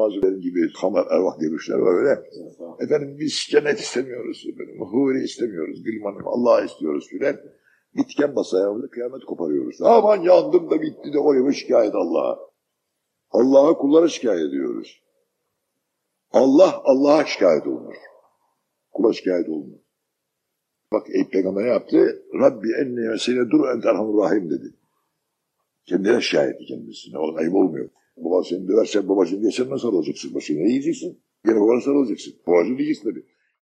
Bazıları gibi kamer ervah demişler öyle. Efendim biz cennet istemiyoruz. Efendim, huri istemiyoruz. Bilmem Allah istiyoruz filan. Bitken bas ayağımızda kıyamet koparıyoruz. Aman yandım da bitti de oyumu şikayet Allah'a. Allah'a kullara şikayet ediyoruz. Allah Allah'a şikayet olunur. Kula şikayet olunur. Bak ey peygamber ne yaptı? Rabbi enni mesele dur en terhamur rahim dedi. Kendine şikayet etti kendisine. O ayıp olmuyor. Baba seni döversen babacığım diye sen nasıl alacaksın? Başına ne yiyeceksin? Gene babana sarılacaksın. Babacığım diyeceksin tabii.